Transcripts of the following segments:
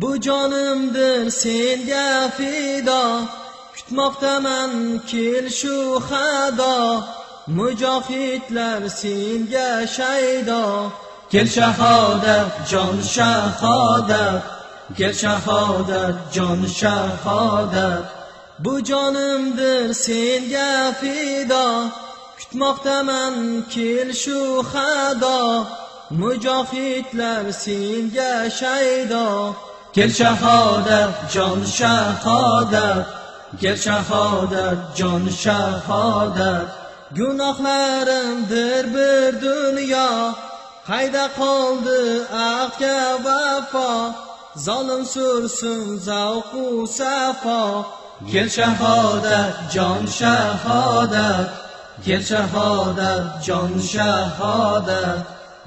bu jonimdir senga fido kutmoqdaman kel shu xado. Mujohidlar senga shaydo. Kel shahodat jon shahodat. Kel shahodat jon shahodat. Bu jonimdir senga fido. Kutmoqdaman kel shu xado. Mujohidlar senga shaydo. Kel shahodat jon shahodat kel shahodat jon shahodat gunohlarimdir bir dunyo qayda qoldi ahdga vafo zolim sursin zavqu safo kel shahodat jon shahodat kel shahodat jon shahodat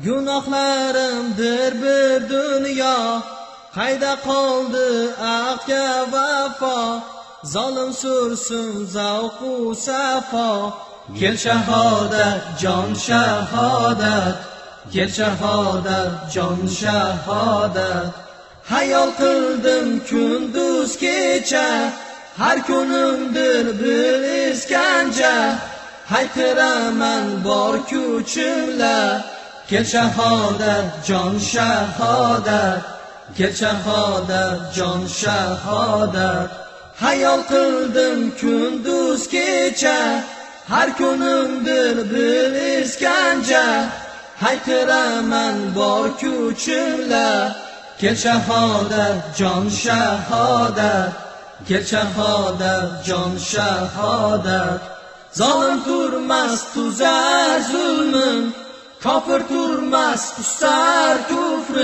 gunohlarimdir bir dunyo qayda qoldi ahdga vafo zolim sursin zavqu safo. Kel shahodat jon shahodat kel shahodat jon shahodat. Hayol qildim kunduz kecha har kunimdir bir iskanja. Hayqiraman bor kuchimla kel shahodat jon shahodat. که شهادت جان شهادت حیال قلدم کن دوست کیچه هر کنم دل دل اسکنجه های من با کوچم که شهادت جان شهادت که شهادت جان شهادت ظالم ترمز تو زر ظلمن کافر ترمز تو سر کفر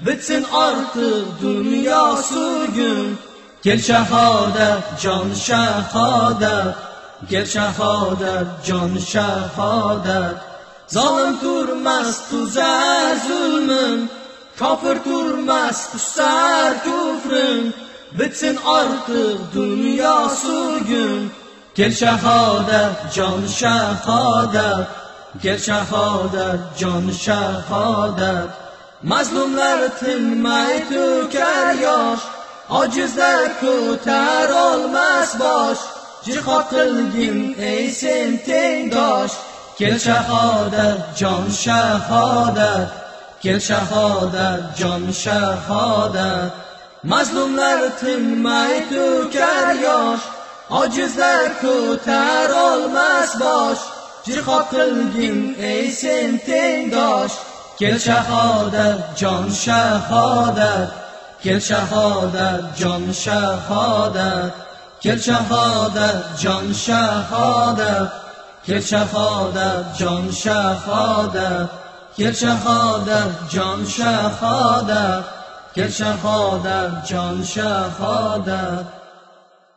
Bitsin artık dünya sürgün. Gel şehadet can şehadet Gel şehadet can şehadet Zalim durmaz tuzer zulmün. Kafir durmaz kusar küfrün. Bitsin artık dünya sürgün. Gel şehadet can şehadet Gel şehadet can şehadet mazlumlar tinmay to'kar yosh ojizlar ko'tar olmas bosh. Jihod qilgin ey sen tengdosh kel shahodat jon shahodat kel shahodat jon shahodat. Mazlumlar tinmay to'kar yosh ojizlar ko'tar olmas bosh. Jihod qilgin ey sen tengdosh گل شهادت جان شهادت. گل شهادت جان شهادت. گل شهادت جان شهادت. گل شهادت جان شهادت. گل شهادت جان شهادت. گل شهادت جان شهادت.